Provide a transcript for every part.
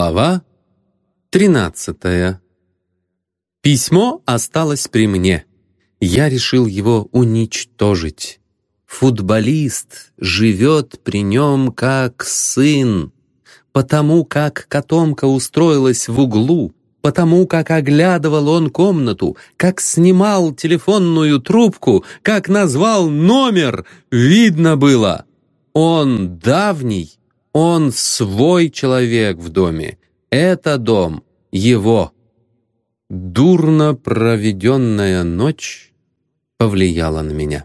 Глава 13. Письмо осталось при мне. Я решил его уничтожить. Футболист живет при нем как сын. Потому как котомка устроилась в углу, потому как оглядывал он комнату, как снимал телефонную трубку, как назвал номер, видно было. Он давний, он свой человек в доме. Это дом его. Дурно проведенная ночь повлияла на меня.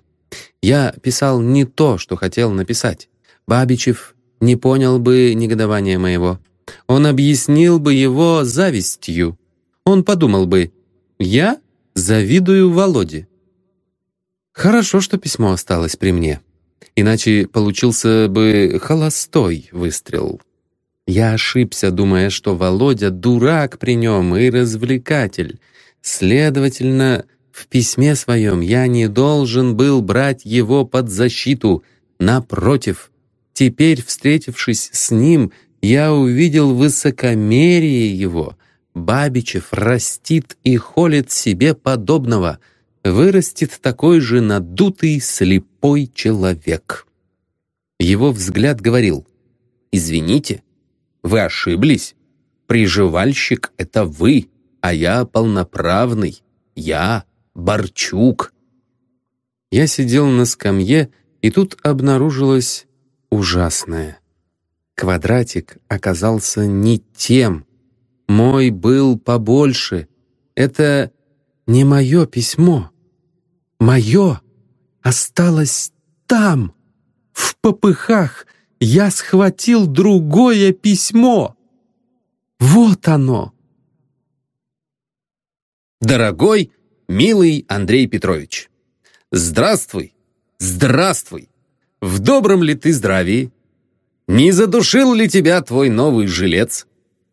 Я писал не то, что хотел написать. Бабичев не понял бы негодования моего. Он объяснил бы его завистью. Он подумал бы, я завидую Володе. Хорошо, что письмо осталось при мне. Иначе получился бы холостой выстрел. Я ошибся, думая, что Володя дурак при нем и развлекатель. Следовательно, в письме своем я не должен был брать его под защиту. Напротив, теперь, встретившись с ним, я увидел высокомерие его. Бабичев растит и холит себе подобного — вырастет такой же надутый, слепой человек. Его взгляд говорил, «Извините, вы ошиблись. Приживальщик — это вы, а я полноправный. Я Борчук». Я сидел на скамье, и тут обнаружилось ужасное. Квадратик оказался не тем. Мой был побольше. Это не мое письмо. Мое осталось там. В попыхах я схватил другое письмо. Вот оно. Дорогой, милый Андрей Петрович, здравствуй, здравствуй. В добром ли ты здравии? Не задушил ли тебя твой новый жилец?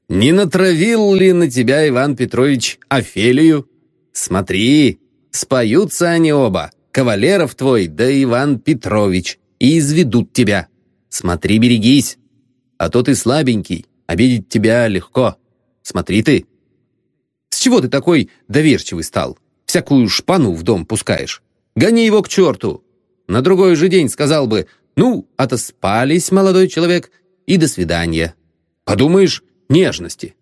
Не натравил ли на тебя Иван Петрович Офелию? Смотри, Споются они оба, кавалеров твой да Иван Петрович, и изведут тебя. Смотри, берегись, а то ты слабенький, обидеть тебя легко. Смотри ты. С чего ты такой доверчивый стал? Всякую шпану в дом пускаешь. Гони его к черту. На другой же день сказал бы, ну, отоспались, молодой человек, и до свидания. Подумаешь, нежности.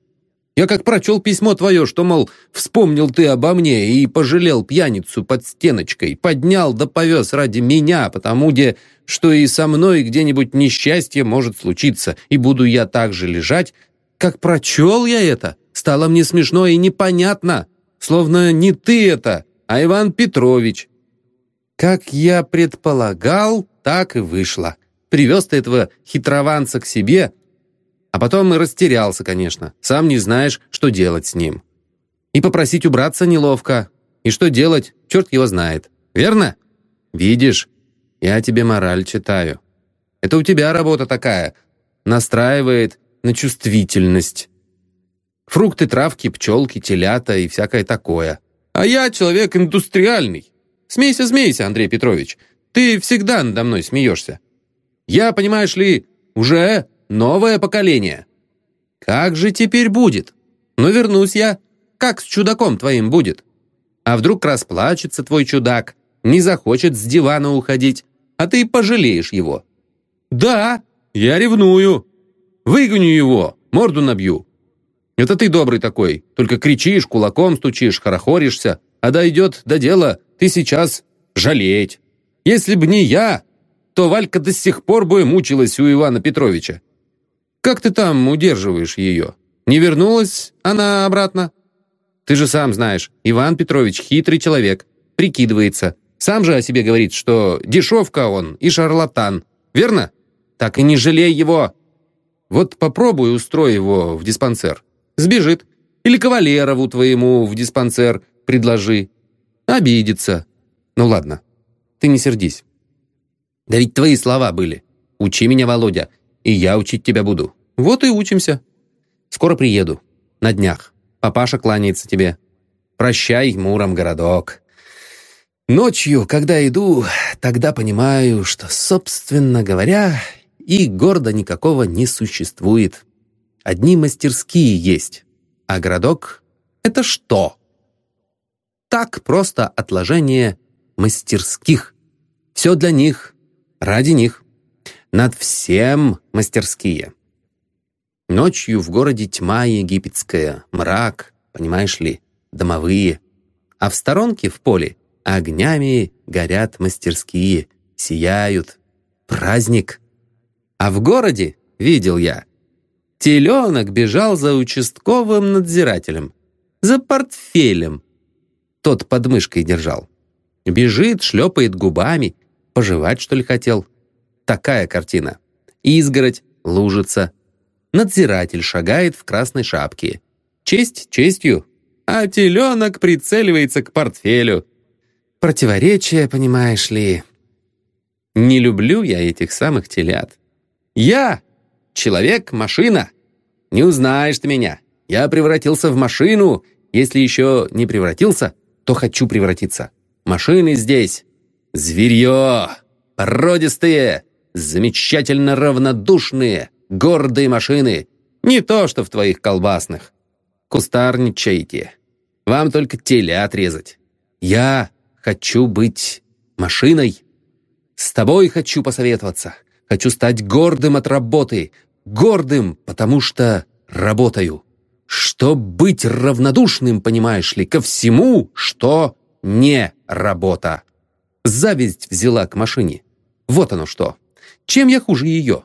Я как прочел письмо твое, что, мол, вспомнил ты обо мне и пожалел пьяницу под стеночкой, поднял да повез ради меня, потому где, что и со мной где-нибудь несчастье может случиться, и буду я так же лежать, как прочел я это, стало мне смешно и непонятно, словно не ты это, а Иван Петрович. Как я предполагал, так и вышло. Привез ты этого хитрованца к себе, а потом и растерялся, конечно. Сам не знаешь, что делать с ним. И попросить убраться неловко. И что делать, черт его знает. Верно? Видишь, я тебе мораль читаю. Это у тебя работа такая. Настраивает на чувствительность. Фрукты, травки, пчелки, телята и всякое такое. А я человек индустриальный. Смейся, смейся, Андрей Петрович. Ты всегда надо мной смеешься. Я, понимаешь ли, уже новое поколение. Как же теперь будет? Ну, вернусь я. Как с чудаком твоим будет? А вдруг расплачется твой чудак, не захочет с дивана уходить, а ты пожалеешь его? Да, я ревную. Выгоню его, морду набью. Это ты добрый такой, только кричишь, кулаком стучишь, хорохоришься, а дойдет до дела, ты сейчас жалеть. Если б не я, то Валька до сих пор бы мучилась у Ивана Петровича. Как ты там удерживаешь ее? Не вернулась она обратно? Ты же сам знаешь, Иван Петрович хитрый человек, прикидывается. Сам же о себе говорит, что дешевка он и шарлатан. Верно? Так и не жалей его. Вот попробуй устрой его в диспансер. Сбежит. Или кавалерову твоему в диспансер предложи. Обидится. Ну ладно, ты не сердись. Да ведь твои слова были. Учи меня, Володя, и я учить тебя буду. Вот и учимся. Скоро приеду. На днях. Папаша кланяется тебе. Прощай, Муром городок. Ночью, когда иду, тогда понимаю, что, собственно говоря, и города никакого не существует. одни мастерские есть, а городок — это что? Так просто отложение мастерских. Все для них, ради них. Над всем мастерские. Ночью в городе тьма египетская, мрак, понимаешь ли, домовые. А в сторонке в поле огнями горят мастерские, сияют. Праздник. А в городе, видел я, теленок бежал за участковым надзирателем, за портфелем. Тот под мышкой держал. Бежит, шлепает губами, пожевать, что ли, хотел. Такая картина. Изгородь, лужица, Надзиратель шагает в красной шапке. Честь честью, а теленок прицеливается к портфелю. Противоречие, понимаешь ли. Не люблю я этих самых телят. Я — человек-машина. Не узнаешь ты меня. Я превратился в машину. Если еще не превратился, то хочу превратиться. Машины здесь. Зверье. Породистые. Замечательно равнодушные гордые машины. Не то, что в твоих колбасных. Кустарничайте. Вам только теля отрезать. Я хочу быть машиной. С тобой хочу посоветоваться. Хочу стать гордым от работы. Гордым, потому что работаю. Чтоб быть равнодушным, понимаешь ли, ко всему, что не работа. Зависть взяла к машине. Вот оно что. Чем я хуже ее?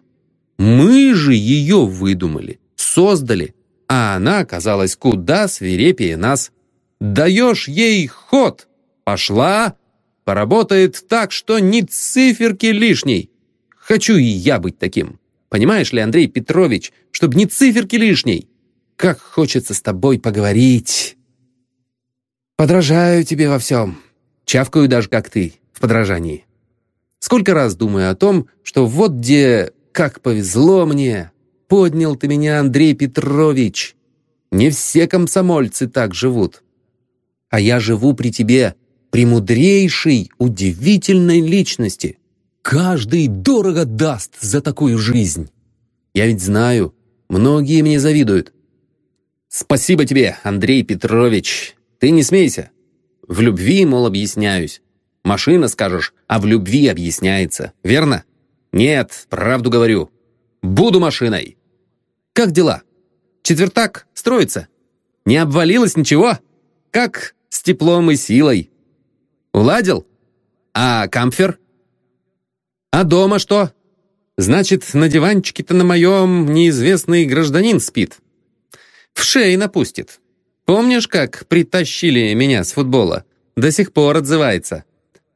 Мы же ее выдумали, создали, а она оказалась куда свирепее нас. Даешь ей ход, пошла, поработает так, что ни циферки лишней. Хочу и я быть таким. Понимаешь ли, Андрей Петрович, чтобы ни циферки лишней. Как хочется с тобой поговорить. Подражаю тебе во всем. Чавкаю даже, как ты, в подражании. Сколько раз думаю о том, что вот где как повезло мне! Поднял ты меня, Андрей Петрович! Не все комсомольцы так живут. А я живу при тебе, при мудрейшей, удивительной личности. Каждый дорого даст за такую жизнь. Я ведь знаю, многие мне завидуют. Спасибо тебе, Андрей Петрович. Ты не смейся. В любви, мол, объясняюсь. Машина, скажешь, а в любви объясняется. Верно? «Нет, правду говорю. Буду машиной». «Как дела? Четвертак строится? Не обвалилось ничего? Как с теплом и силой? Уладил? А камфер? А дома что? Значит, на диванчике-то на моем неизвестный гражданин спит. В шее напустит. Помнишь, как притащили меня с футбола? До сих пор отзывается.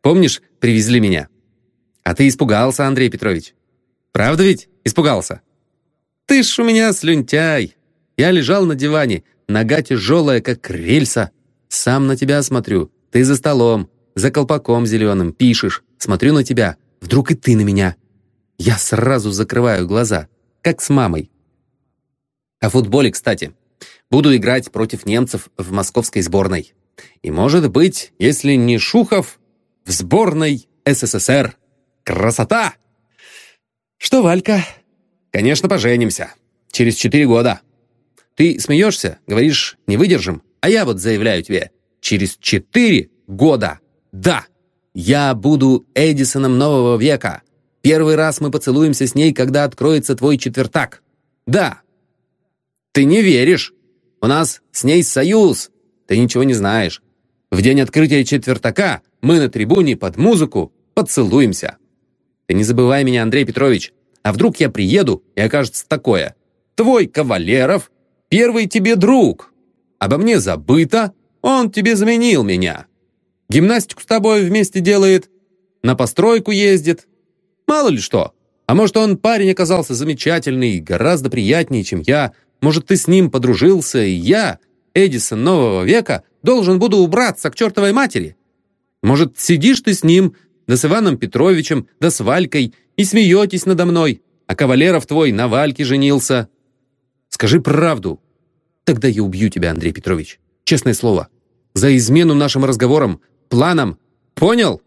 Помнишь, привезли меня?» А ты испугался, Андрей Петрович? Правда ведь испугался? Ты ж у меня слюнтяй. Я лежал на диване, нога тяжелая, как рельса. Сам на тебя смотрю. Ты за столом, за колпаком зеленым, пишешь. Смотрю на тебя. Вдруг и ты на меня. Я сразу закрываю глаза, как с мамой. О футболе, кстати. Буду играть против немцев в московской сборной. И, может быть, если не Шухов, в сборной СССР. Красота! Что, Валька? Конечно, поженимся. Через четыре года. Ты смеешься, говоришь, не выдержим, а я вот заявляю тебе, через четыре года, да, я буду Эдисоном нового века. Первый раз мы поцелуемся с ней, когда откроется твой четвертак. Да. Ты не веришь. У нас с ней союз. Ты ничего не знаешь. В день открытия четвертака мы на трибуне под музыку поцелуемся. Ты не забывай меня, Андрей Петрович. А вдруг я приеду, и окажется такое. Твой Кавалеров, первый тебе друг. Обо мне забыто, он тебе заменил меня. Гимнастику с тобой вместе делает, на постройку ездит. Мало ли что. А может, он парень оказался замечательный, гораздо приятнее, чем я. Может, ты с ним подружился, и я, Эдисон нового века, должен буду убраться к чертовой матери? Может, сидишь ты с ним, да с Иваном Петровичем, да с Валькой, и смеетесь надо мной, а кавалеров твой на Вальке женился. Скажи правду. Тогда я убью тебя, Андрей Петрович. Честное слово. За измену нашим разговорам, планам. Понял?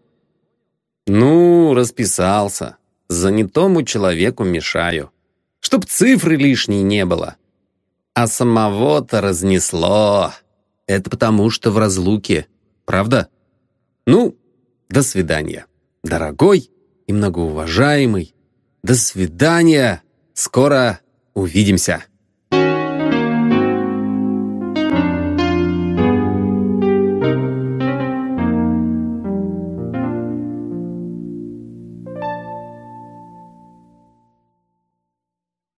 Ну, расписался. Занятому человеку мешаю. Чтоб цифры лишней не было. А самого-то разнесло. Это потому, что в разлуке. Правда? Ну, до свидания, дорогой и многоуважаемый. До свидания. Скоро увидимся.